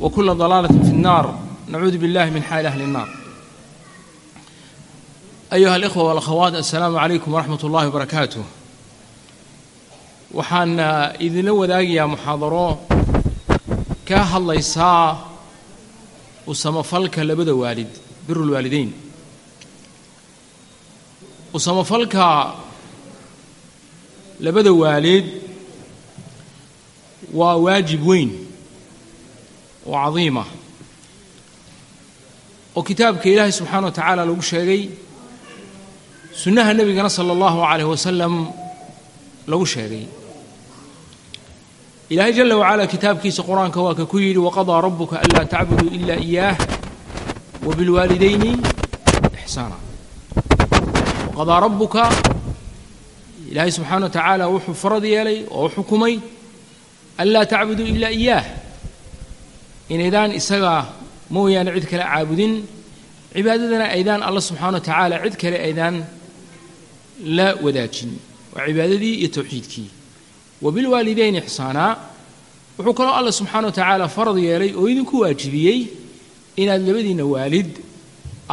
وكل ضلالة في النار نعوذ بالله من حال أهل النار أيها الإخوة والأخوات السلام عليكم ورحمة الله وبركاته waxaan idinla wadaagayaa muxaadaro ka hadlaysaa u samafalka labada waalid birulwaalideyn u samafalka labada waalid waa waajib weyn oo cadiima. Oo kitaabka ilaahay subxaana wa tacaala lagu sheegay sunnaha nebigana sala allahu calayh wasalam lagu sheegay. Ilaahay jala wacala kitaabkiisa qur'aanka waa ka ku yidhi waqadaa rabuka anlaa tacbuduu ila iyaah wabilwaalidayni ixsaana waqadaa rabbuka ilaahay subxaana wa tacaala wuxuu farad yeelay oo xukumay anlaa tacbuduu ilaa iyaah inaydaan isaga mooyaane cid kale caabudin cibaadadana aydaan alla subxaana wa tacaala cid kale aydaan la wadaajin. Waa cibaadadii iyo towxiidkii wabilwaalidayn ixsaanaa wuxuu kaloo alla subxaana wa tacaala farad yeelay oo idinku waajibiyey inaad labadiinna waalid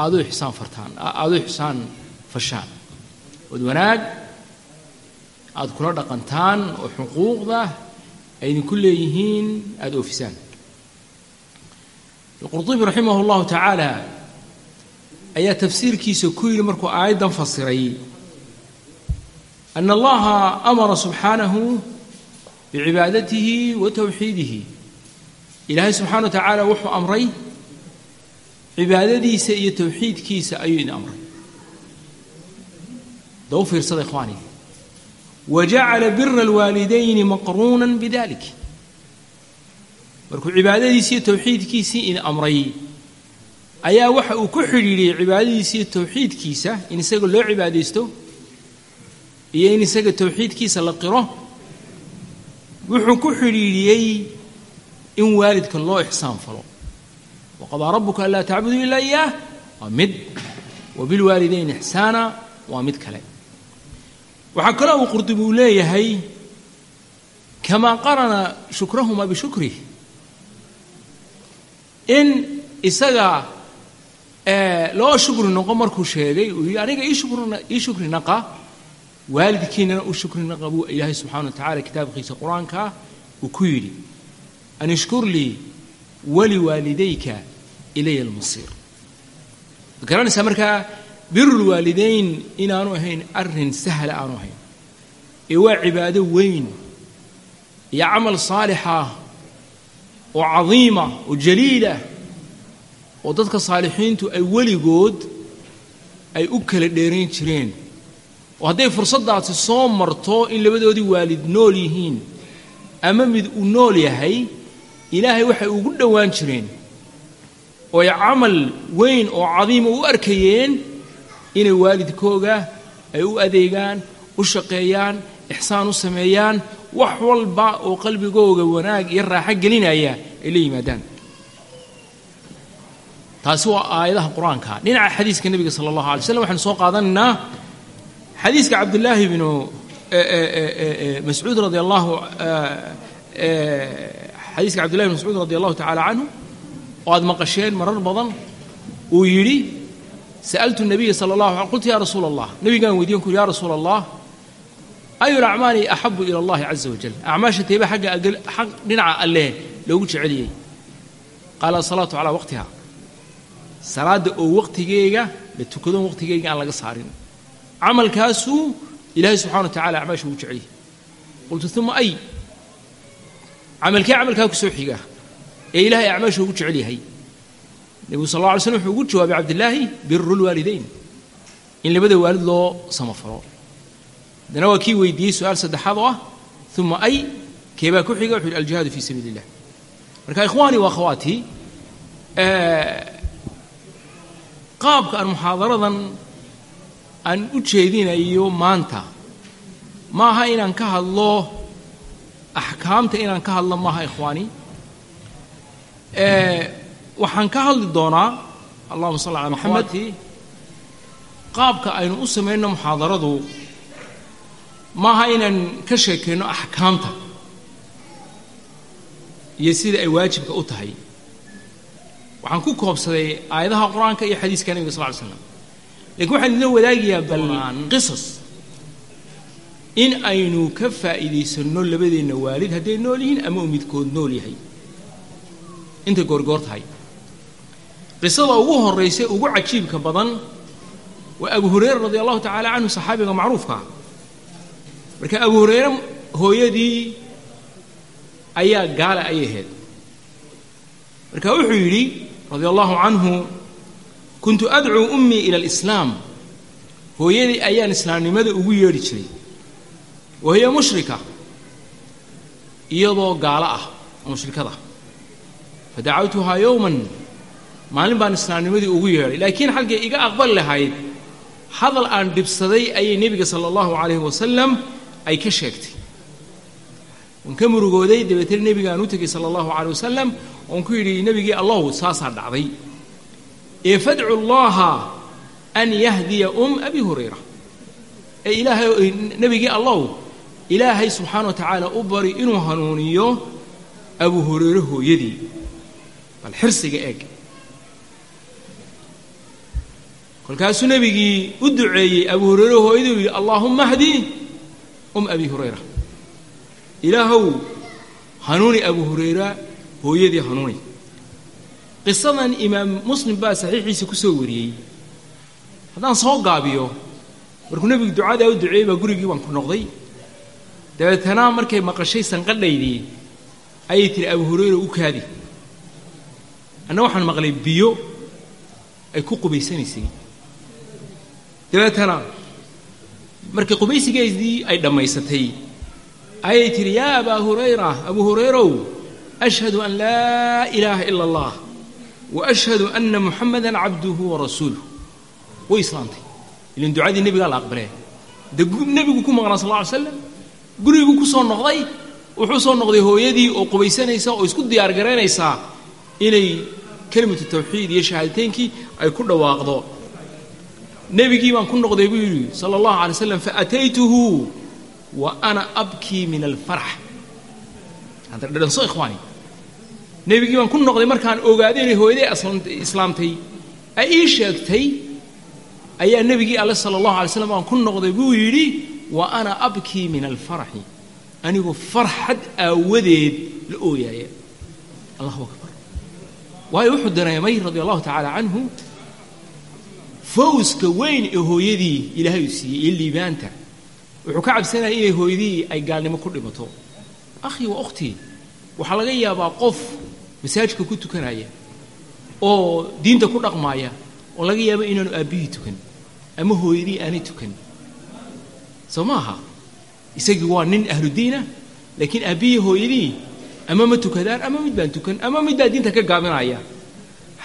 aadu ixsaan fartaan aadu ixsaan fashaan. Ood wanaag aada kula dhaqantaan oo xuquuqda ay idinku leeyihiin aada oofisaan alqurtubi raximah allahu tacaala ayaa tafsiirkiisa ku yidhi markuu aayaddan fasiray ana allaha amara subxaanahu bicibaadatihi wa towxiidihi ilaahay subxana wa tacaala wuxuu amray cibaadadiisa iyo towxiidkiisa ayuu idin amray. Da u fiirsada ikhwaani. Wa jacala bira alwaalidayni maqruunan bidalik markuu cibaadadiisi iyo towxiidkiisii idin amray ayaa waxa uu ku xidhiidhiyey cibaadadiisa iyo towxiidkiisa in isaga loo cibaadaysto iyo in isaga towxiidkiisa la qiro. Wuxuu ku xidhiidhiyey in waalidka loo ixsaan falo. Waqadaa rabuka anlaa tacbuduu ilaa iyaah waa mid. Wa bilwaalidayn ixsaana waa mid kale. Waxaa kaloo uu qurdubi uu leeyahay kamaa qarana shukrahuma bishukrih in isaga loo shukri noqo markuu sheegay uu yidhi aniga ii shukri naqa. Waalidkiinana u shukri naqa buu ilaahay subxana wa tacala kitaabkiisa qur'aanka uu ku yidhi an ishkur lii waliwaalidayka ilaya almasiir. Waad garanaysaa markaa birulwaalidayn inaanu ahayn arrin sahla aanu ahayn. Ee waa cibaado weyn iyo camal saalixa oo cadiima oo jaliilah oo dadka saalixiintu ay weligood ay u kala dheerayn jireen. Oo hadday fursaddaasi soo marto in labadoodii waalid nool yihiin ama mid uu nool yahay ilaahay waxay ugu dhowaan jireen. Oo ay camal weyn oo cadiima u arkayeen inay waalidkooga ay u adeegaan u shaqeeyaan ixsaan u sameeyaan wax walba oo qalbigooga wanaag iyo raaxo gelinaya ay la yimaadaan. Taasi waa aayadaha qur'aanka. Dhinaca xadiiska nebiga sala allahu alay slam waxaynu soo qaadanaynaa xadiiska cabdillaahi bnu mascuud radi allahu xadiiska cabdillahi bn mascuud radi allahu tacala canhu oo aad maqasheen marar badan uu yidhi sa'altu nabiya sala allahu a qultu ya rasuula allah nebigaan weydiyan ku yhi ya allah ayu lacmaali axabu ila allahi caza wajal acmaasha teeba agga dhinaca alleh loogu jeceliyey qaala asalaatu calaa waqtiha salaadda oo waqtigeega la tukadon waqtigeega aan laga saarin camalkaasuu ilaahay subxana wa tacala acmaasha ugu jecel yahay qultu uma ay camalkee camalkaa ku soo xiga ee ilaahay acmaasha ugu jecel yahay nebigu sal alla alay slm wuxuu ugu jawaabay cabdillaahi biru lwaalidayn in labada waalid loo samafalo haddana waa kii weydiiyey su'aal saddexaad oo ah uma ay keebaa ku xiga? Wuxu yhi aljihaadu fii sabiili illah marka ikhwaanii wa akhawaatii qaabka aan muxaadaradan aan u jeedinayo maanta maaha inaan ka hadlo axkaamta inaan ka hadlo maaha ikhwaani. Waxaan ka hadli doonaa allahuma salli ala maxamed qaabka aynu u samayno muxaadaradu maaha inaan ka sheekayno axkaamta. Iyo sida ay waajibka u tahay. Waxaan ku koobsaday aayadaha qur'aanka iyo xadiiska nebiga sal ly slam lakiin waxaan idinla wadaagayaa bal qisas. In aynu ka faa'iidaysanno labadeenna waalid hadday nool yihiin ama uu midkood nool yahay. Intay goorgoor tahay. Qisada ugu horraysa ugu cajiibka badan waa abu hurayra radi allahu tacaala canhu saxaabiga macruufkaa marka abu hurayre hooyadii ayaa gaala ayay ahayd. Marka wuxuu yidhi radia allahu canhu kuntu adcuu ummii ila alislaam. Hooyadii ayaan islaamnimada ugu yeedhi jiray. Wa hiya mushrika iyadoo gaalo ah oo mushrikada. Fa dacawtuhaa yowman maalin baan islaamnimadii ugu yeedhay laakiin xalkay iga aqbali lahayd hadal aan dhibsaday ayay nebiga sala allahu calayhi wasalam ay ka sheegtay. Waan ka murugooday dabeetana nebigaan u tegay sala allahu caleyh wasalam oon ku yidhi nebigii allahu saasaa dhacday. Ee fadcu llaha an yahdiya um abi hurayra. Ee ilaahay nebigii allahu ilaahay subxaana wa tacaala u bari inuu hanuuniyo abu hurayre hooyadii. Bal xirsiga eeg. Kolkaasuu nebigii u duceeyey abu hurayre hooyadii u yidhi allaahumma hdi um abi hurayra. Ilaahow hanuuni abu hurayra hooyadii hanuuni. Qisadan imaam muslim baa saxiixiisa ku soo wariyey. Haddaan soo gaabiyo markuu nebigu ducadaa u duceeyey baa gurigii baan ku noqday. Dabeetana markay maqashay sanqadhaydii ayay tihi abu hurayra u kaadi. Anna waxaan maqlay biyo ay ku qubaysanaysay. Dabeetana markay qubaysigeedii ay dhammaysatay ayay tihi yaa abaa hurayra abu hurayrow ashhadu an laa ilaaha ila allah wa ashhadu anna muxamadan cabduhu wa rasuuluh way islaamtay ilan ducadii nebigaa la aqbalee de nebigu ku maqnaa sal lla ly slam guriguu ku soo noqday wuxuu soo noqday hooyadii oo qubaysanaysa oo isku diyaar garaynaysaa inay kelimatu tawxiid iyo shahaadateynkii ay ku dhawaaqdo nebigii baan ku noqday buu yidhi sala allahu alay slam faataytuhu wa ana abkii min alfarx hadda dhadhanso ikhwaani. Nebigii baan ku noqday markaan ogaaday inay hooyaday islaamtay ay ii sheegtay ayaa nebigii alle sala allahu alay slam baan ku noqday buu yidhi wa ana abkii min alfaraxi anigoo farxad aawadeed la ooyaaya allahu akbar. Waayo wuxuu dareemay radia allahu tacaala canhu fawska weyn ee hooyadii ilaahay uu siiyey iyo liibaanta wuxuu ka cabsanaya inay hooyadii ay gaalnimo ku dhimato. Akhii wa ukhtii waxaa laga yaabaa qof masaajidka ku tukanaya oo diinta ku dhaqmaaya oo laga yaabo inaanu aabbihii tukan ama hooyadii aanay tukan. Soo ma aha? Isagii waa nin ahludiinah laakiin aabbihii hooyadii ama ma tukadaan ama mid baan tukan ama mid baa diinta ka gaabinaya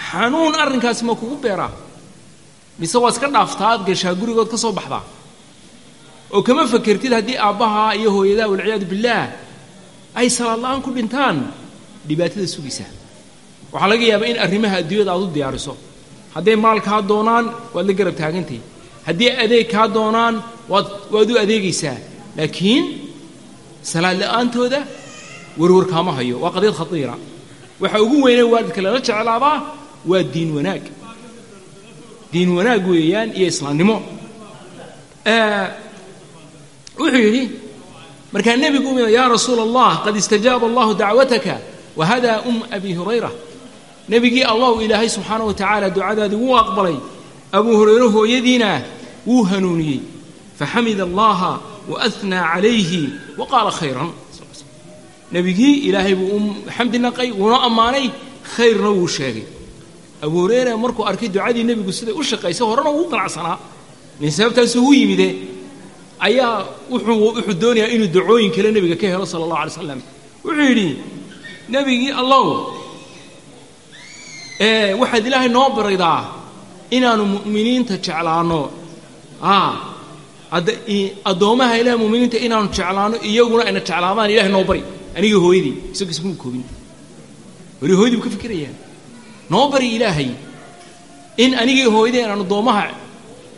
xanuun arrinkaasi ma kugu beeraa mise waa iska dhaaftaa ad gashaa gurigood ka soo baxdaa? oo kama fakertid haddii aabbahaa iyo hooyadaa walciyaadu billaah ay salaad la'aan ku dhintaan? Dhibaatada sugaysaa waxaa laga yaabaa in arrimaha adduunyada aad u diyaariso. Hadday maal kaa doonaan waad la garab taagantay. Haddii adeeg kaa doonaan waad waad u adeegaysaa. Laakiin salaad la'aantooda warwar kaama hayo. Waa qadiyad khatiira. Waxa ugu weynee waalidka lala jeclaabaa waa diin wanaag diin wanaag weeyaan iyo islaamnimo. Wuxuu yidhi markaa nebigu umida yaa rasuula allah qad istajaaba allahu dacwataka wa hada um abi hurayra. Nebigii allahu ilaahay subxaana wa tacaala ducadaadii wuu aqbalay. Abuu hurayre hooyadiina wuu hanuuniyey. Faxamida allaha wa ahnaa calayhi wa qaala khayran. Nebigii ilaahay buu u xamdi naqay wuuna ammaanay khayrna wuu sheegay abuu hureyre markuu arkay ducadii nebigu siday u shaqaysay horena wuu qanacsanaa nin sababtaasuu u yimide ayaa wuxuu wuxuu doonayaa inuu dacooyin kale nebiga ka helo sala allahu alay slam wuxuu yidhi nebigii allow waxaad ilaahay noo baraydaa inaannu mu'miniinta jeclaanno addoommaha ilahay mu'miniinta inaannu jeclaanno iyaguna ayna jeclaadaan ilahay noo bari. Anigii hooyadii isagu iskuma koobin. Weli hooyadii buu ka fikirayaa noo bari ilaahay in anigii hooyadii aan addoommaha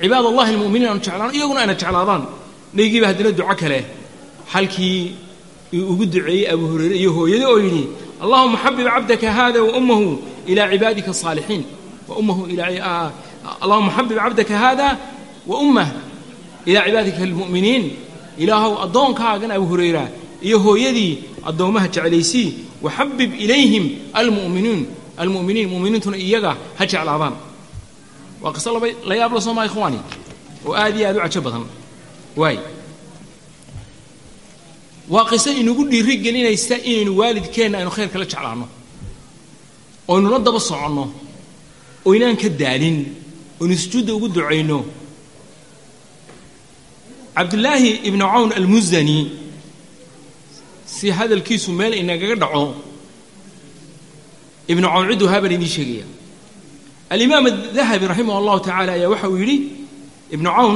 cibaad allahi almu'miniin aanu jeclaano iyaguna ayna jeclaadaan. Nebigiiba haddana duco kale. Halkii ugu duceeyey abu hurayre iyo hooyadii oo yidhi allahuma xabib cabdaka hada wa ummahu ilaa cibaadika asaalixiin wa ummahu ilaa xabib cabdaka hada wa ummah ilaa cibaadika almu'miniin. Ilaahow addoonkaagan abu hurayra iyo hooyadii addoommaha jeclaysii waxabib ilayhim almu'miniin almu'miniin mu'miniintuna iyaga ha jeclaadaan waa qiso la yaab la soo maa ikhwaani oo aad iyo aad u cajo badan waay waa qiso inagu dhiiri gelinaysa inaynu waalidkeenna aynu khayrka la jeclaanno oynula daba soconno oynaan ka daalin oynu sujuudda ugu ducayno cabdullaahi ibnu cawn almusani si hadalkiisu meel inagaga dhaco ibnu cawn cidduu haabaan idiin sheegaya. Alimaam adahabi raximah allahu tacala ayaa waxa uu yidhi ibnu cawn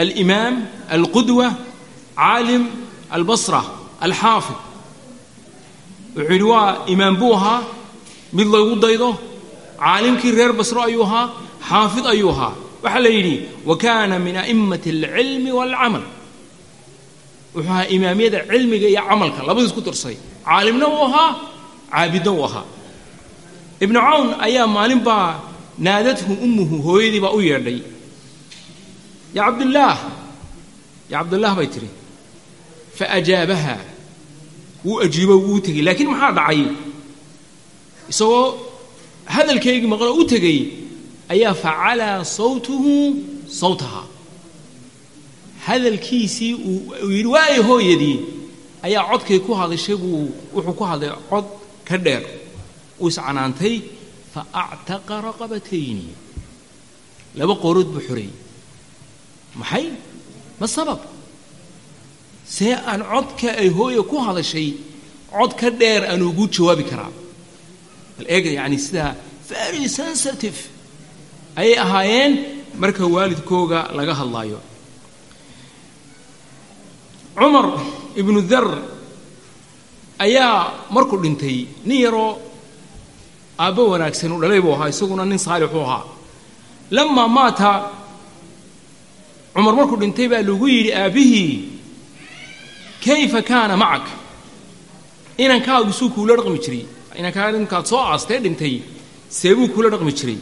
alimaam alqudwa caalim albasra alxaafid wuxuu yidhi waa imaam buu ahaa mid laygu daydo caalimkii reer basro ayuu ahaa xaafid ayuu ahaa. Waxaa la yidhi wa kaana min a'immati alcilmi waalcamal wuxuu ahaa imaamyada cilmiga iyo camalka labadiis ku darsay caalimna uu ahaa caabidna uu ahaa ibnu cawn ayaa maalin baa naadathu ummuhu hooyadii baa u yeedhay. Yaa cabdullaah yaa cabdullaah bay tidhi fa ajaabaha wuu ajiibo wuu tegey. Laakiin maxaa dhacay? Isagoo hadalkaygii maqlo u tegey ayaa facalaa sawtuhu sawtaha. Hadalkiisii uu yidhi waay hooyadii ayaa codkay ku hadashay buu wuxuu ku hadlay cod ka dheer uu iscanaantay fa actaqa raqabatayni. Laba qoorood buu xoreeyey maxay? Ma sabab? See aan codka ay hooya ku hadashay cod ka dheer aan ugu jawaabi karaa. Bal eega yacani sidaa very sensitive ayay ahaayeen marka waalidkooga laga hadlaayo. Cumar ibnu dar ayaa markuu dhintay nin yaroo aabbo wanaagsan u dhalay buu ahaa isaguna nin saalixuu ahaa. Lamaa maata cumar markuu dhintay baa lagu yidhi aabbihii kayfa kaana macak? Inankaagu suu kuula dhaqmi jiray. Inankaaga ninkaad soo aastee dhintay seebuu kuula dhaqmi jiray.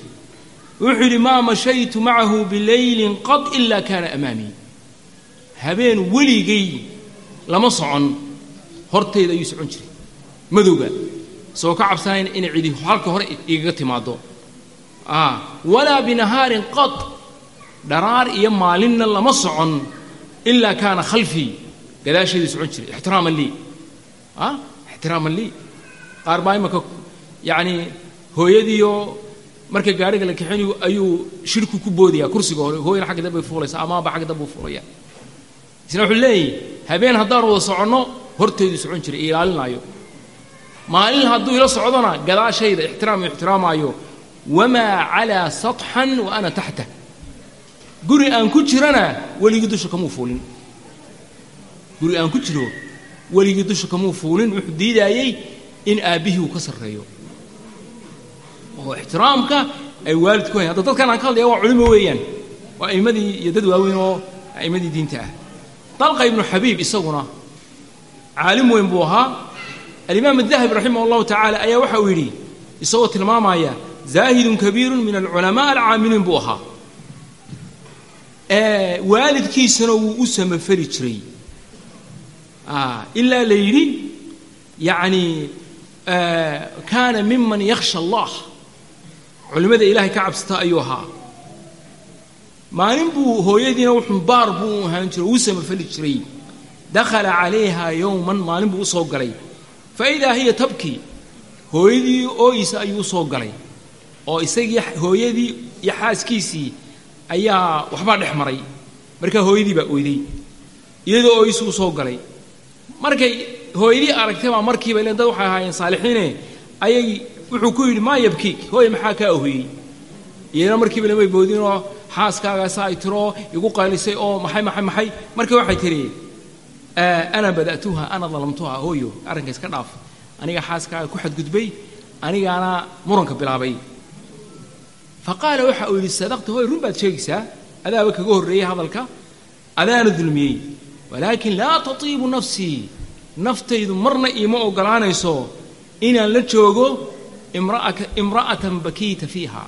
Wuxuu yidhi maa mashaytu macahu bilaylin qad ilaa kaana amaamii habeen weligay lama socon. Hortayda ayuu socon jiray. Madowga isagoo ka cabsanayn inay cidi halka hore igaga timaaddo. Walaa binahaarin qad dharaar iyo maalinna lama socon ilaa kaana khalfii gadaasheedii socon jiray ixtiraaman lii. Ixtiraaman lii. Qaar baa imaka yacanii hooyadiioo marka gaariga la kaxinayo ayuu shirku ku boodaya kursiga hore. Hooyana xagga dambay fuulaysa amaaba xagga dambuu fuulaya isna wuxuu leeyahy habeen haddaan wada soconno horteeduu socon jiray ilaalinaayo maalin hadduu ila socdona gadaashayda ixtiraam ixtiraamaayo wamaa calaa satxan wa ana taxta. Guri aan ku jirana weligii dusha kamuu fuulin. Guri aan ku jiro weligii dusha kamuu fuulin. Wuxuu diidaayey in aabbihii uu ka sarreeyo. Oo ixtiraamka ay waalid ku hayan hadda dadkan aan ka hadlaya waa culimo weeyaan. Waa a'immadii iyo dad waaweyn oo a'immadii diinta ah. Dalqa ibnu xabiib isaguna caalim weyn buu ahaa alimaam adahabi raximah allahu tacaala ayaa waxa uu yidhi isagoo tilmaamaya zaahidun kabiirun min alculamaa alcaamiliin buu ahaa. Waalidkiisana wuu u samafeli jiray. Ilaa la yidhi yacni kaana miman yakhsha allah. Culimmada ilaahay ka cabsata ayuu ahaa. Maalin buu hooyadiina wuxuu baar buu ahaan jiray uu samafali jiray. Dakhala calayhaa yowman maalin buu u soo galay fa idaa hiya tabkii hooyadii ooyisa ayuu soo galay oo isagii hooyadii iyo xaaskiisii ayaa waxbaa dhex maray. Markaa hooyadii baa oyday iyadoo ooyisu u soo galay. Markay hooyadii aragtay baa markiiba ilen dad waxay ahaayeen saalixiine ayay wuxuu ku yidhi maa yabkiik hooye maxaa kaa ohiyey iyana markiiba lamay boodinoo xaaskaagaasa ay tiroo igu qaalisay oo maxay maxay maxay? Markii waxay tidhi ana bada'tuha ana dalamtuha hooyo arrinka iska dhaaf. Aniga xaaskaaga ku xadgudbay anigaana muranka bilaabay. Fa qaala waxa uu yidhi sadaqta hooy run baad sheegaysaa. Adaaba kaga horreeyey hadalka adaana dulmiyey. Walaakin laa tatiibu nafsii naftaydu marna iima oggolaanayso inaan la joogo imra'atan bakiita fiiha.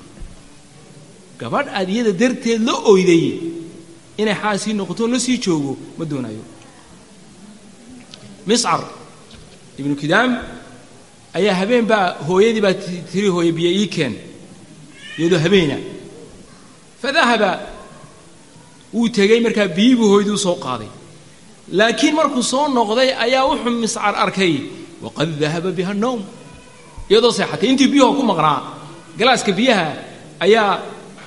Gabadh aad iyada darteed la oyday inay xaasii noqoto la sii joogo ma doonayo miscar ibnu kidaam ayaa habeen baa hooyadii baa tiri hooye biyo ii keen iyadoo habeena fadahaba wuu tegey markaa biyii hooyadii u soo qaaday. Laakiin markuu soo noqday ayaa wuxuu miscar arkay waqad dahaba biha nowm iyadoo seexatay intii biyuhu ku maqnaa galaaska biyaha ayaa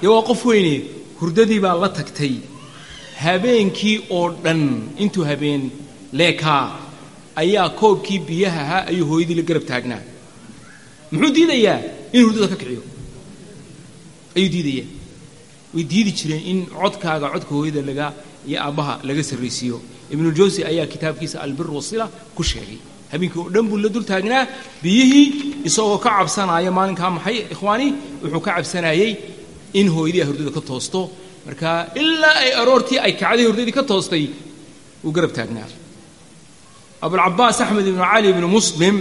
dee waa qof weyne hurdadii baa la tagtay. Habeenkii oo dhan intuu habeen leekaa ayaa koobkii biyaha ahaa ayuu hooyadii la garab taagnaa. Muxuu diidayaa in hurdada ka kiciyo? Ayuu diidayaa. Way diidi jireen in codkaaga codka hooyada laga iyo aabbaha laga sarraysiiyo. Ibnuljawsi ayaa kitaabkiisa albir wasila ku sheegay. Habeenkii oo dhan buu la dul taagnaa biyihii isagoo ka cabsanaya maalinkaa maxay ikhwaani wuxuu ka cabsanayey in hooyadii ay hurdada ka toosto. Marka ilaa ay aroortii ay kacday hurdadii ka toostay wuu garab taagnaa abulcabaas axmed ibnu cali ibnu muslim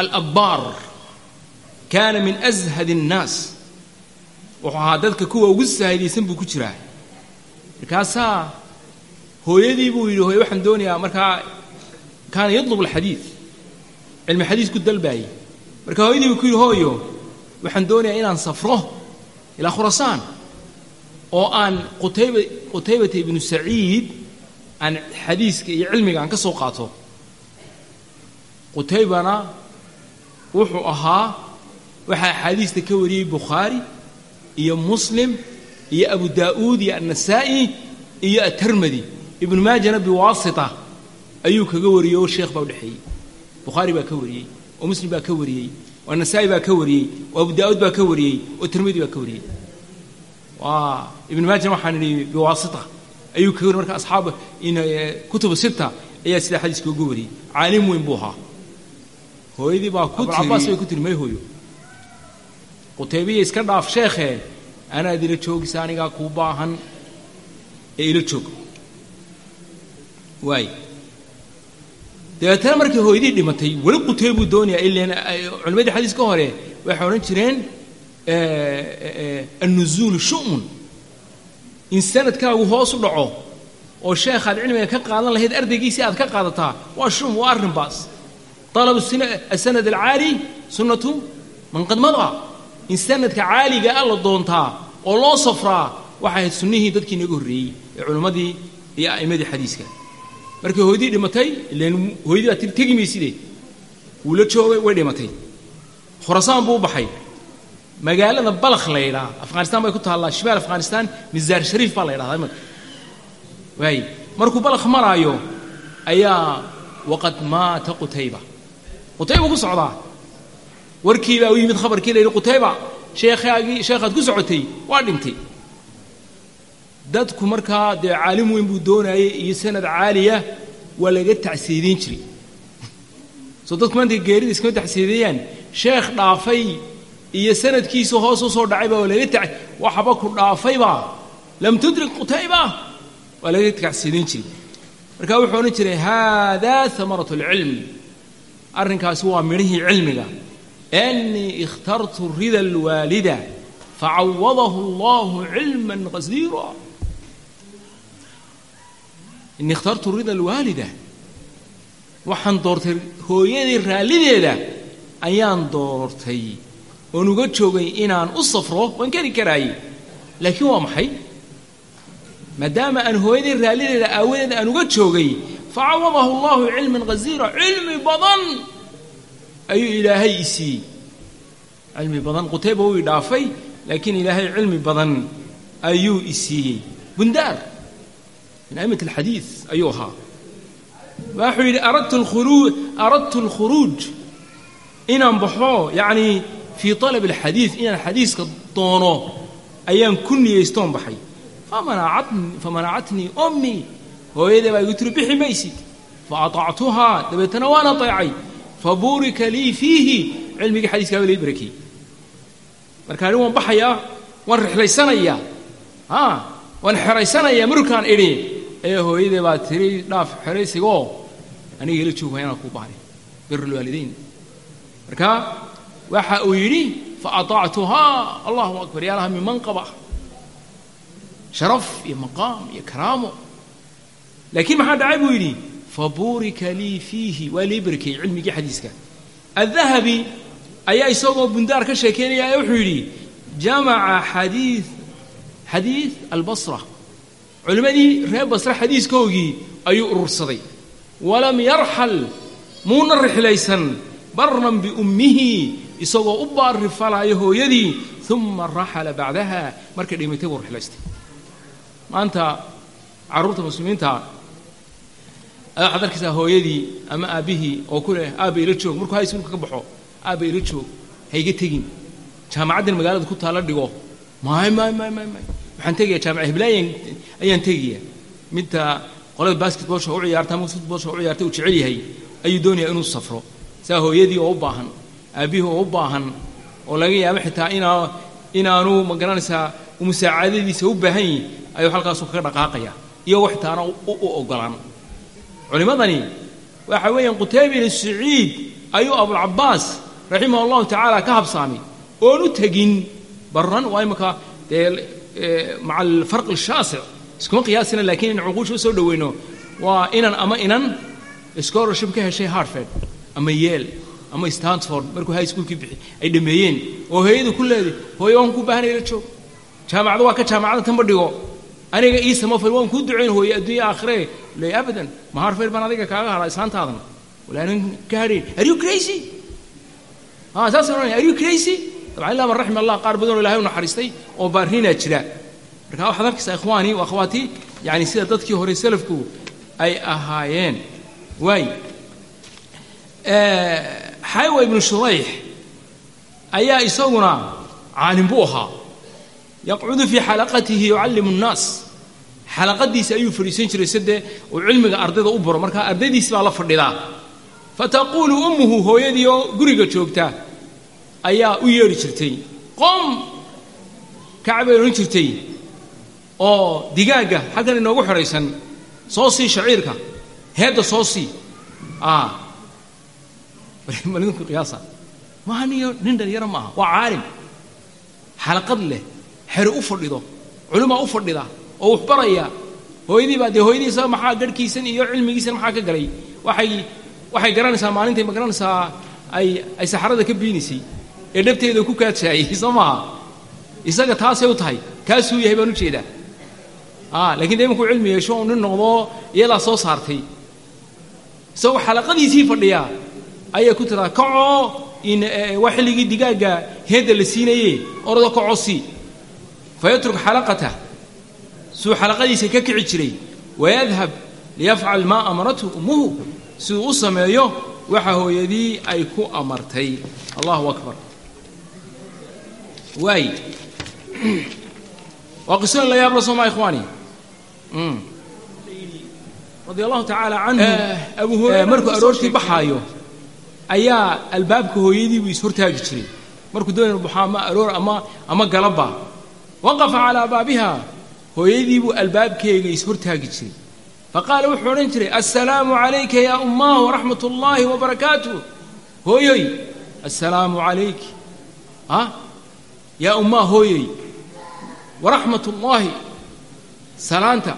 alabbaar kaana min ashad الnaas wuxuu ahaa dadka kuwa ugu saahidaysan buu ku jiraa. Markaasaa hooyadii buu yidhi hooye waxaan doonayaa markaa kaana yatlub alxadiid cilmi xadiis ku dalbaayey. Marka hooyadii buu ku yidhi hooyo waxaan doonayaa inaan safro ilaa khurasaan oo aan qutayba qutaybata ibnu saciid aan xadiiska iyo cilmiga aan ka soo qaato qutaybana wuxuu ahaa waxaa axaadiista ka wariyey bukhaari iyo muslim iyo abu daa'uud iyo annasaa'i iyo atarmadi ibnu maajana biwaasita ayuu kaga wariyey oo sheekh baa udhexeeyey bukhaari baa ka wariyey oo muslim baa ka wariyey oo annasaa'i baa ka wariyey oo abu daa'uud baa ka wariyey oo tirmidi baa ka wariyey. Waa ibnu maajana waxaan idhi biwaasita ayuu kaga wariy marka asxaab kutubu sita ayaa sidaa xadiiska uga wariyey. Caalim weyn buu ahaa. Hooyadii baa ku tiri bay ku tiri may hooyo. Qutaybiya iska dhaaf sheekhe anaad ila joogisa anigaa kuu baahan ee ila joog. Waay. Dabeetana markii hooyadii dhimatay weli qutayb buu doonayaa ilan culimadii xadiis ka hore waxay odhan jireen annuzuulu shu'mun in sanadkaagu hoosu dhaco oo sheekhaad cilmiga ka qaadan lahayd ardaygiisii aad ka qaadataa waa shum waa arrin baas طalab asanad alcaali sunnatu man qad madaa in sanadka caaliga a la doontaa oo loo safraa waxay ahayd sunnihii dadkii inaga horreeyey ee culimmadii iyo a'immadii xadiiska. Markay hooydii dhimatay ilan hooyadii baa tegi mayside wuu la joogay way dhimatay. Khurasaan buu u baxay magaalada balakh la yidhaha. Afghanistan bay ku taallaa. Shimaal afghanistan misaar shariif baa la yidhahdaa. Imanka waay markuu balakh maraayo ayaa waqad maata qutayba. Qutayba ku socdaa. Warkii baa u yimid khabarkii la yidhi qutayba sheekhaagii sheekhaad ku socotay waa dhintay. Dadku markaa dee caalim weyn buu doonayay iyo sanad caaliya waa laga tacsiideyn jiray. Soo dadku maanta geerida iskama tacsiideeyaan. Sheekh dhaafay iyo sanadkiisa hoos u soo dhacayba waa laga tac waxba ku dhaafayba lam tudrik qutayba waa laga tacsiideyn jiray marka wuxuu odhan jiray haadaa hamaratu alcilm arrinkaasi waa midhihii cilmiga أني اخترت رضا الوالدة فعوضه الله علما غزيرا إني اخترت رضا الوالدة waxaan doortay hooyadii raallideeda ayaan doortay oon uga joogay inaan u safro waan keri karaaye. Laakiin waa maxay? Maadaama aan hooyaday raallideeda aawadeeda aan uga joogay facawadahu allahu cilman hasiira cilmi badan! ayuu ilaahay i siiyey. Cilmi badan qutayba wuu i dhaafay laakiin ilaahay cilmi badan ayuu i siiyey. Bundaar min a'imat alxadiid ayuu ahaa. Waxuu yidhi aradtu alkhuruuj inaan baxo yacnii fii talab alxadiid inaan xadiiska doono ayaan ku niyaystoon baxay famanacatni famanacatnii ummii hooyadee baa igu tiri bixi maysid fa aطactuhaa dabeetana waan aطeecay fabuurika lii fiihi cilmigii xadiiskaaba lai barakiyey marka ani waan baxayaa waan rixlaysanayaa a waan xeraysanayaa markaan idhi ee hooyadee baa tiri dhaaf xeraysigoo aniga ila joog inaan kuu bahnay birulwaalidayn marka waxa uu yidhi faatactuhaa allahu akbar. Yaalaha min manqaba. Sharaf iyo maqaam iyo karaamo laakiin maxaa dhacay buu yidhi? Fabuurika lii fiihi. Waa lii barakeyey cilmigii xadiiska. Addahabi ayaa isagoo bundaar ka sheekeynaya ee wuxuu yidhi jamaca xadiid xadiid albasra. Culimmadii reer basre xadiiskoogii ayuu urursaday. Walam yarxal muuna rixlaysan barran biummihi isagoo u baarri falaayo hooyadii uma raxala bacdaha markay dhimatay buu rixlaystay maanta carruurta muslimiinta waxaad arkaysaa hooyadii ama aabbihii oo ku leh aabba ila joog. Markuu haysuulka ka baxo aabba ila joog hayga tegin. Jaamacaddan magaalada ku taalla dhigo. Maay maay maay maay maay. Waxaan tegaya jaamaca hiblaayan ayaan tegaya midta qolada basketbolsha u ciyaarta ama futbolsha u ciyaarta uu jecel yahay ayuu doonayaa inuu safro. Saa hooyadii oo u baahan aabbihii oo u baahan oo laga yaabo xitaa inaa inaanu ma garanaysaa musaacadadiisa u baahan yihiin ayuu halkaasu kaga dhaqaaqaya. Iyo wax taana u ogolaan culimmadani waxa weeyaan qutayba ibn ayuu abulcabaas raximah allahu tacaala ka habsaamay oon u tegin barran. Waa imaka dee maca alfarq alshaasic iskuma qiyaasina laakiin in cuquusha u soo waa inan ama inan scholarship ka heshay hartford ama yeel ama stanford markuu high schoolkii bixi ay dhameeyeen. Oo hooyadu ku leeday hooyo waan ku baahanay la joog. Jaamacada waa ka jaamacada tanba dhigo. Aniga ii samafal waan kuu ducayn hooye adduunya aakhire. Le abadan ma hartford baan adiga kaaga hadhaa islaantaadan walaanan ka hadhayn are you crazy? Ah saasaan ohanaya are you crazy? Dabcan illaa man raxima allah qaar badan oo ilahay u naxariistay oo baarrinaa jira. Marka waxaad arkaysaa ikhwaani wa akhwaati yani sida dadkii hore salafku ay ahaayeen. Waay xaywa ibnu shurayx ayaa isaguna caalim buu ahaa. Yaqcudu fii xalaqatihi yucallimu nnaas xalaqadiisa ayuu fadhiisan jiray sade uu cilmiga ardayda u baro markaa ardaydiisi baa la fadhidaa. Fataquulu ummuhu hooyadii oo guriga joogta ayaa u yeedhi jirtay. Qom kacbay odhan jirtay oo digaagga halkan inoogu xidhaysan. Soo sii shaciirka. Heedda soo sii malidinku qiyaasa. Maaha niyo nin dhalinyaro maaha. Waa caalim. Xalaqad leh. Xero u fadhido. Culumaa u fadhida. Oo wax baraya. Hooyadii baa dee hooyadiisa maxaa garhkiisan iyo cilmigiisan maxaa ka galay? Waxay waxay garanaysaa maalintay ma garanaysaa ay ay saxarada ka biinaysay ee dhabteeda ku kaadsaayay soo maaha. Isaga taasay u tahay. Kaasuu yahay baan u jeedaa. Lakiin dee imankuu cilmi yeesho uu nin noqdo iyadaa soo saartay. Isagoo xalaqadiisii fadhiyaa ayay ku tiraa kacoo waa xilligii digaagga heedda la siinaye orado kacoo sii. Fayatruk xalaqata. Suu xalaqadiisa ka kici jiray. Wayadhab liyafcal maa amarathu ummuhu. Siduu u sameeyo waxa hooyadii ay ku amartay. Allahu akbar. Waay. Waa qisooyin la yaab la soo maa ikhwaani? Radia allahu tacaala canhu abu hurayra markuu aroortii baxaayo ayaa albaabka hooyadii buu ishortaagi jiray. Markuu doonaynu baxo ama aroor ama ama galabba. Waqafa calaa baabiha. Hooyadii buu albaabkeega ishortaagi jiray. Faqaala wuxuu odhan jiray assalaamu calayka yaa ummaah waraxmat ullaahi wabarakaatuh hooyoy assalaamu calayk ah yaa ummaah hooyoy. Waraxmat ullaahi salaanta.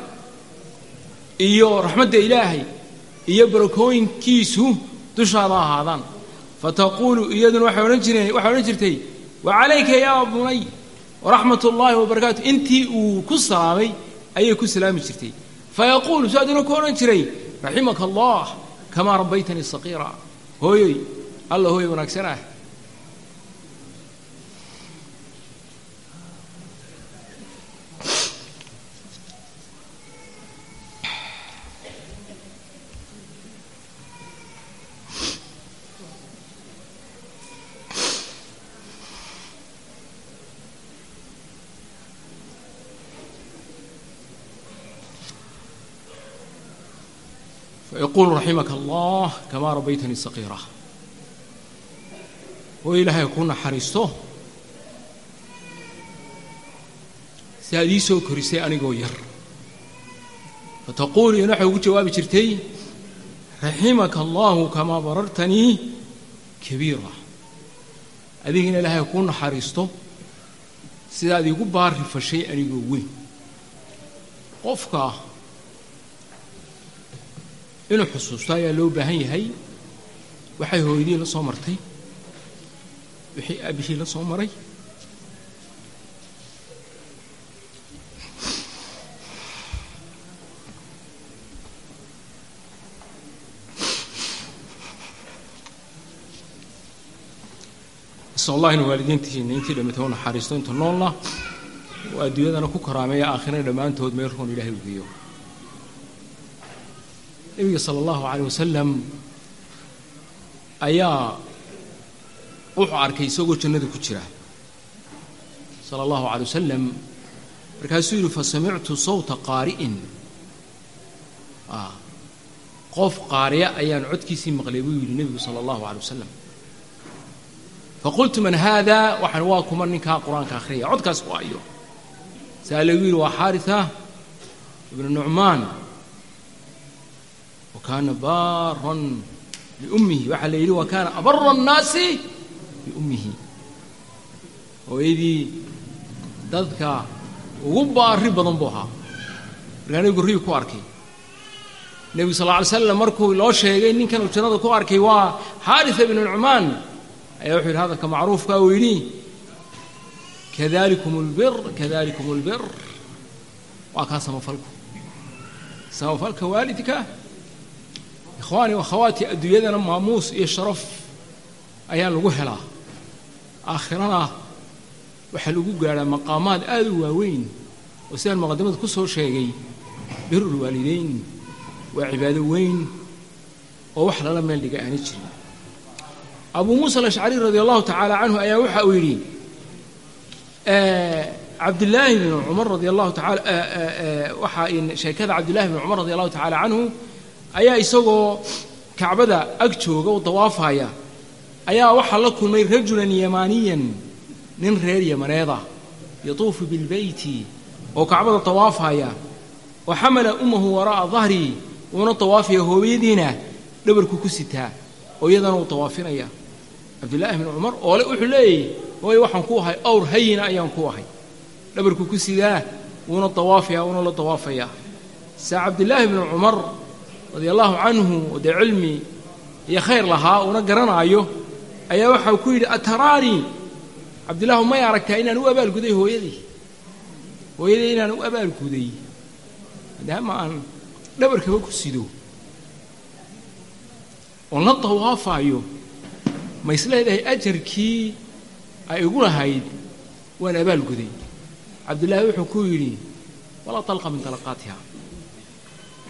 Iyo raxmadda ilaahay. Iyo barakooyinkiisu dushaada ahaadaan. Fataquulu iyaduna waxay odhan jireen waxay odhan jirtay wa calayka yaa bunay waraxmat ullaahi wabarakaatu intii uu ku salaamay ayay ku salaami jirtay. Fayaquulu su aduna ku odhan jiray raximaka allah kamaa rabbaytanii saqiira hooyoy alla hooy wanaagsan ah fayaquulu raximaka allah kamaa rabbaytanii saqiira oo ilaahay ku naxariisto si aad ii soo korisay anigoo yar fataquulu iyana waxay ugu jawaabi jirtay raximaka allahu kamaa barartanii kabiira adigina ilaahay kuu naxariisto sidaad iigu baari fashay anigoo weyn inuu xusuusto ayaa loo baahan yahay. Waxay hooyadii la soo martay. Wixii aabihii la soo maray. Allah inu waalidiintiina intii dhammatay u naxariisto inta noolna oo adduunyadana ku karaameeya aakhirana dhammaantood meel roon ilahay u geeyo nebiga sala allahu calayh wasalam ayaa wuxuu arkay isagoo jannada ku jira. Sala allahu calay wasalam markaasuu yidhi fasamictu sawta qaari'in. Qof qaariya ayaan codkiisii maqlay buu yidhi nebigu sala allahu calay wasalam faqultu man haada waxaan waa kuma ninkaa qur'aanka akhriyaya codkaas waa iyo. Saa lagu yidhi waa xaaritha ibnu nucmaan kaana baaran biummihi waxaa la yidhi wa kaana abara annaasi biummihi hooyadii dadka ugu baari badan buu ahaa markaa nebigu riyu ku arkay nebigu sal lla alay slam markuu loo sheegay ninkan uu jannada ku arkay waa xaaritha ibnu nucmaan ayaa wuxuu yidhi hadalka macruufka uu yidhi kadalikum اlbir kadalikum اlbir waa kaa samafalku samafalka waalidka ikhwaani akhawaati adduunyadana maamuus iyo sharaf ayaa lagu helaa. Aakhirana waxaa lagu gaadhaa maqaamaad aad u waaweyn oo sidaan muqadimada ku soo sheegay birulwaalideyn waa cibaado weyn oo wax lala meel dhiga aana jirin. Abuu muusa alashcari radi allahu tacaala canhu ayaa waxa uu yidhi cabdillaahi bnu cumar radi allahu taala waxaa sheekada cabdillahi bnu cumar radi allahu tacaala canhu ayaa isagoo kacbada ag jooga oo dawaafaya. Ayaa waxaa la kulmay rajulan yamaaniyan nin reer yamaneeda yatuufu bilbeyti oo kacbada dawaafaya. Oo xamala ummahu waraa'a dahri uuna dawaafaya hooyadiina dhabarku ku sitaa oo iyadana uu dawaafinaya. Cabdillaahi bnu cumar oole wuxuu leeyahy hooye waxaan ku ahay awr hayina ayaan ku ahay. Dhabarku ku sidaa wuuna dawaafaya wuuna la dawaafayaa saa cabdillaahi bnu cumar radia allahu canhu oo dee cilmi iyo khayr lahaa uuna garanaayo ayaa waxau ku yidhi ataraanii cabdillahu may aragtaa inaan u abaalguday hooyadii? Hooyadii inaan u abaalguday? Maadaama aan dhabarkaba ku sido. Oon la dawaafaayo ma is ajarkii ay igu lahayd waan abaalguday. Cabdillaahi wuxuu ku yidhi walaa talqa min talaqaatiha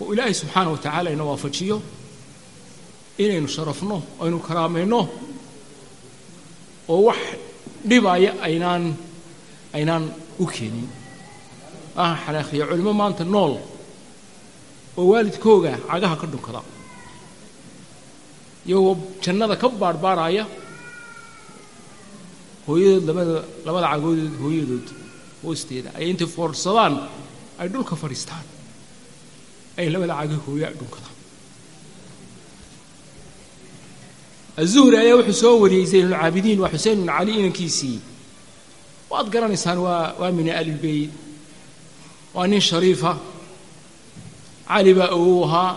oo ilaahay subxaana wa tacaala ina waafajiyo inaynu sharafno aynu karaamayno oo wax dhibaya aynaan aynaan u keenin. Ah xanaakhiya culimo maanta nool oo waalidkooga cagaha ka dhunkada iyagoo jannada ka baarhbaarhaya hooyadood labada labada cagoodood hooyadood hoosteeda ay intay foorsadaan ay dhulka fadhiistaan ay labada cagi hooya dhunkadaan azuhri ayaa wuxuu soo wariyey zaynulcaabidiin waa xusein bn cali inankiisii. Waad garanaysaan waa waa min ahlilbeyt waa nin shariifa. Cali baa ogow ahaa.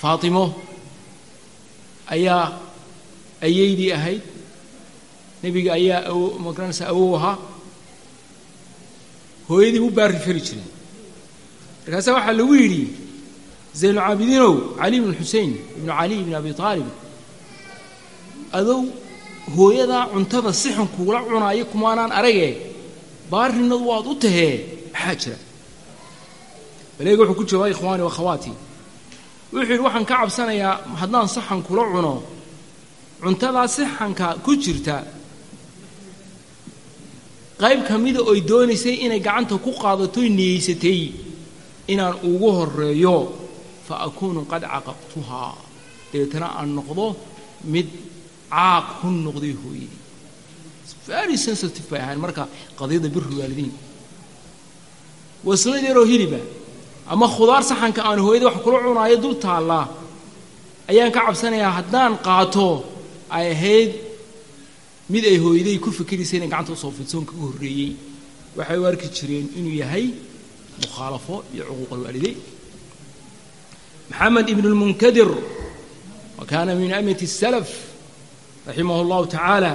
Faatimo ayaa ayeydii ahayd. Nebiga ayaa awo magaranaysa awow ahaa. Hooyadii u baari fari jiray markaasaa waxaa lagu yidhi zaynucaabidiinow cali ibnu xusein ibnu cali ibn abi aalib adow hooyadaa cuntada sixan kuula cunaayo kumaanaan arage baarinadu waad u tahee maxaa jira? Baleega wuxuu ku jawaabay ikhwaani wakhawaatii wuxuu yidhi waxaan ka cabsanayaa haddaan saxan kula cuno cuntadaa sixanka ku jirta qayb ka mida oy doonaysay inay gacanta ku qaadatoy niyeysatay inaan ugu horeeyo fa akuunu qad caqabtuhaa. Dabeetana aan noqdo mid caaq ku noqday hooyadii. Very sensitive bay ahayn. Marka qadiyada biru waalidiin. Waslad yaroo hiliba ama khudaar saxanka aan hooyada wax kula cunaayo dul taallaa ayaan ka cabsanayaa haddaan qaato ay ahayd mid ay hooyaday ku fikiraysa inay gacanta u soo fidsoon kaga horreeyey. Waxay u arki jireen inuu yahay mukhaalafo iyo cuquuq alwaalideyn maxamed ibn اlmunkadir wa kaana min amati الsalaf raximah اllahu tacaala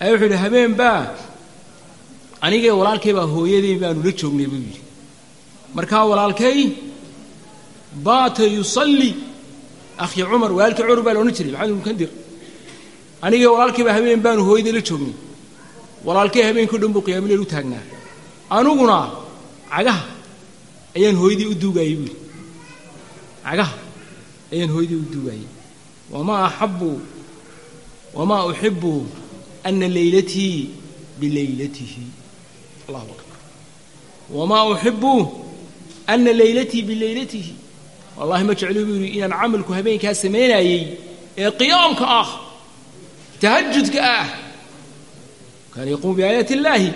ayaa wuxuu yidhi habeen baa anigee walaalkay baa hooyadey baanu la joognay buu yidhi markaa walaalkay baata yusalli akhi cumar walaalkii cumar baa la odhan jiray maxamed ibn munkadir anigee walaalkay baa habeen baanu hooyadey la joognay walaalkay habeenkii o dhan buu qiyaamuleyl u taagnaa aniguna cagaha ayaan hooyadii u duugaayey buu yidhi cagaha ayaan hooyadii u duugaayey wamaa axabu wamaa uxibu ana laylatii bilaylatihi. Allahu akbar. Wamaa uxibu ana laylatii bilaylatihi. Wallahi ma jecli buu yidhi inaan camalku habeenkaa samaynaayey ee qiyaamka ah tahajudka ah. Kaana yaquumu biaayaati illaahi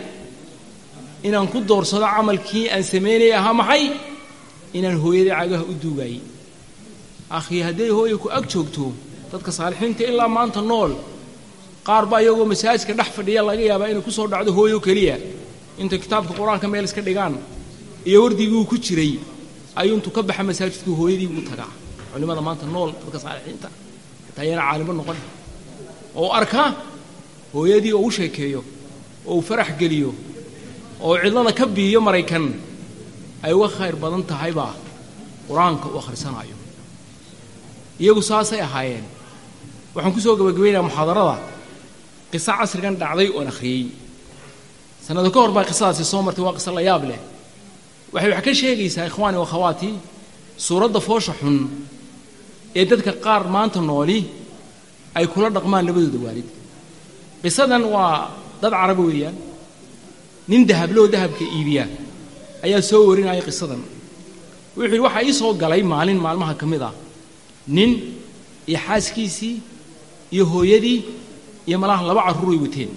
inaan ku doorsado camalkii aan samaynaya ahaa maxay? Inaan hooyadai cagaha u duugaayey akhii hadday hooya ku ag joogto dadka saalixiinta ilaa maanta nool qaar baa iyagoo masaajidka dhex fadhiya laga yaabaa inay ku soo dhacdo hooyo keliya. Intay kitaabka qur'aanka meel iska dhigaan iyo wardigii ku jiray ayuu intuu ka baxa masaajidku hooyadii u tagaa. Culimmada maanta nool dadka saalixiinta hataa ayana caalimo noqon. Oo arka hooyadii oo u sheekeeyo oo uu farax geliyo oo cidlada ka biiyo maraykan ay uga khayr badan tahaybaa qur'aanka u akhrisanaayo iyagu saasay ahaayeen. Waxaan ku soo gabagabaynayaa muxaadarada. Qiso casrigan dhacday oon akhriyey. Sanado ka hor baa qisadaasi soo martay waa qiso la yaab leh. Waxay wax ka sheegaysaa ikhwaani wakhawaati suuradda foosha xun ee dadka qaar maanta nooli ay kula dhaqmaan labadooda waalid. Qisadan waa dad caraba weeyaan nin dahabloo dahabka iibiya ayaa soo warinaya qisadan. Wuxuu yidhi waxaa ii soo galay maalin maalmaha ka mid ah. Nin iyo xaaskiisii iyo hooyadii iyo malaha laba carruur ay wateen.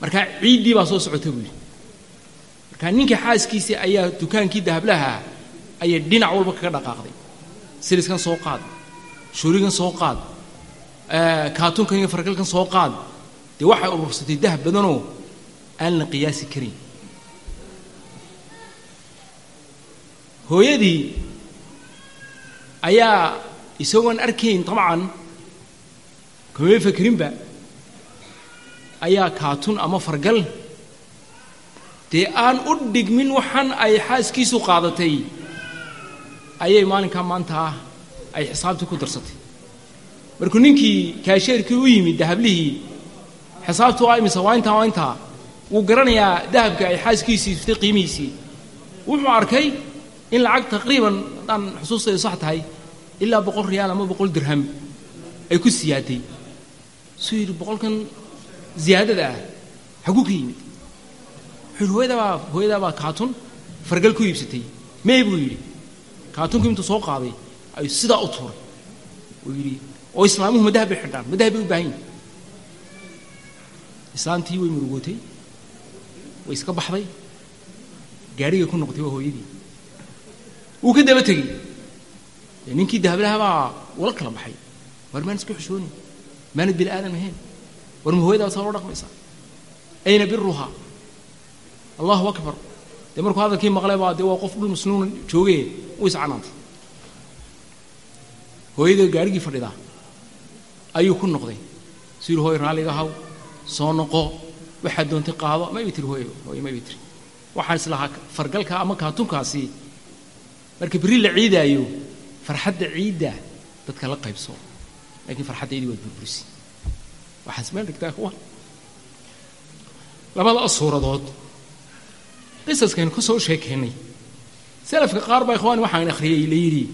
Markaa ciiddii baa soo socota buu yidhi. Markaa ninka xaaskiisii ayaa dukaankii dahablaha ayay dhinac walba kaga dhaqaaqday. Siliskan soo qaad shurigan soo qaad kaatunkan iyo fargalkan soo qaad. Dee waxay urursatay dahab badanoo aan la qiyaasi karin. Hooyadii ayaa isagoon arkayn dabcan kamay fakerinba ayaa kaatun ama fargal dee aan u dhigmin waxan ay xaaskiisu qaadatay ayay maalinkaa maantaa ay xisaabtii ku darsatay. Markuu ninkii kaasheerkii u yimid dahablihii xisaabtu waa imise waa intaa waa intaa wuu garanayaa dahabka ay xaaskiisii iftay qiimihiisii. Wuxuu arkay in lacag taqriiban haddaan xusuustaydu sax tahay ilaa boqol riyaal ama boqol dirham ay ku siyaaday suu yidhi boqolkan ziyaadada ah xaguu ka yimid. Wuxuu yidhi hooyadaabaa hooyadaabaa kaatun fargal ku iibsatay. Mee buu yidhi. Kaatunkii intuu soo qaaday ayuu sidaa u tuuray. Uu yidhi oo islaamuhu madahab bay xidhaan madahab bay u baahan yihiin islaantii way murugootay way iska baxday. Gaarhigay ku noqotay waa hooyadii. Wuu ka daba tegey. Ninkii dahablaha baa ula kala baxay. War maan iska xushooni. Maanad bini aadan ahayn. War ma hooyadaas loo dhaqmaysaa ayna biruhaa allahu akbar. Dee markuu hadalkii maqlay baa dee waa qof dhul masnuuna joogee u iscanaantay hooyada gaarhigii fadhidaa ayuu ku noqday. Su yidhi hooy raalliga haw soo noqo waxaad doontay qaado ma ibi tiri hooy hooy ma ibi tiri. Waxaan islahaa fargalka ama kaatunkaasi marka berri la ciidaayo farxadda ciidda dadka la qaybso laakiin farxaddaydii waad burburisi. Waxaad ismeel dhigtaa kuwa labada suuradood qisaskaynu ka soo sheekaynay salafka qaar baa ikhwaan waxaan akhriyey la yidhi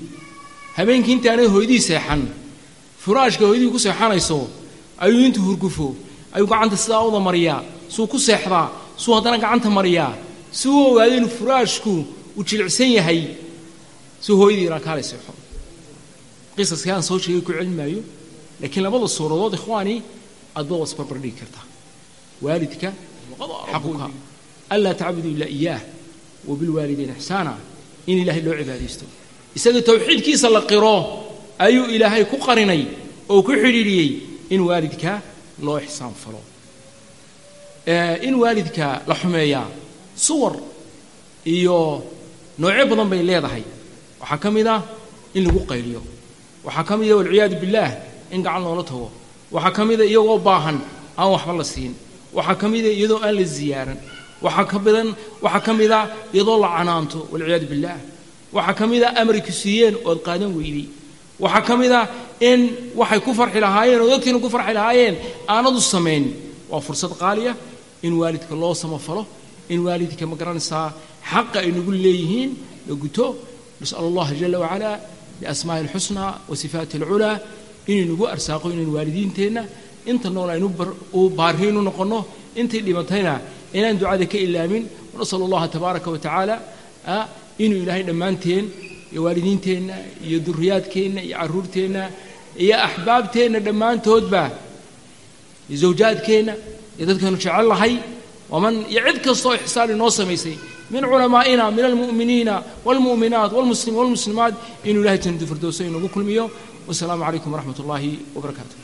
habeenkii intaanay hooydii seexan furaashka hooydii ku seexanayso ayuu intuu hurgufo ayuu gacanta sidaa uda mariyaa suu ku seexdaa suu haddana gacanta mariyaa si uu ogaado inuu furaashku uu jilicsan yahay suu hooyadii inaa kaalay seexo qisaskii aan soo sheegay ku celin maayo laakiin labada suuradood ikhwaani adba waa isbarbar dhigi kartaa waalidka xaquka anlaa tacbuduu ilaa iyaah wa bilwaalidayn ixsaana in ilaahay loo cibaadaysto. Isaga tawxiidkiisa la qiro ayuu ilaahay ku qarinay oo ku xidhiidhiyey in waalidka loo ixsaan falo in waalidka la xumeeyaa suwar iyo noocyo badan bay leedahay. Waxaa ka mid ah in lagu qayliyo. Waxaa ka mida walciyaadu billaah in gacan loola tago. Waxaa ka mida iyagoo baahan aan waxba la siin. Waxaa ka mida iyadoo aan la ziyaaran waxaa ka midan waxaa ka mida iyadoo la canaanto walciyaadu billaah waxaa ka mida amarku siiyeen ood qaadan weydey waxaa ka mida in waxay ku farxi lahaayeen oo dadkiina ku farxi lahaayeen aanadu samayn. Waa fursad qaaliya in waalidka loo samafalo in waalidka ma garanaysaa xaqa ay nagu leeyihiin la guto. Nas'al allaha jala wacalaa biasmaa'i alxusnaa wa sifaati alculaa inay nagu arsaaqo inaynu waalidiinteenna inta nool aynu u baariinu noqonno intay dhimatayna inaan ducada ka ilaamin nasal allaha tabaaraka wa tacaala inuu ilaahay dhammaanteen iyo waalidiinteenna iyo duriyaadkeenna iyo carruurteenna iyo axbaabteenna dhammaantoodba iyo zawjaadkeenna iyo dadkaynu jecel lahay waman iyo cid kastoo ixsaan inoo samaysay min culamaa'ina min almu'miniina waalmu'minaat waalmuslimiin waalmuslimaat inuu ilahay jannatu firdowsa inagu kulmiyo. Wasalaamu calaykum waraxmat ullaahi wabarakaatu